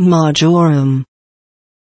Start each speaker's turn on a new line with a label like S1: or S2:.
S1: Majorum.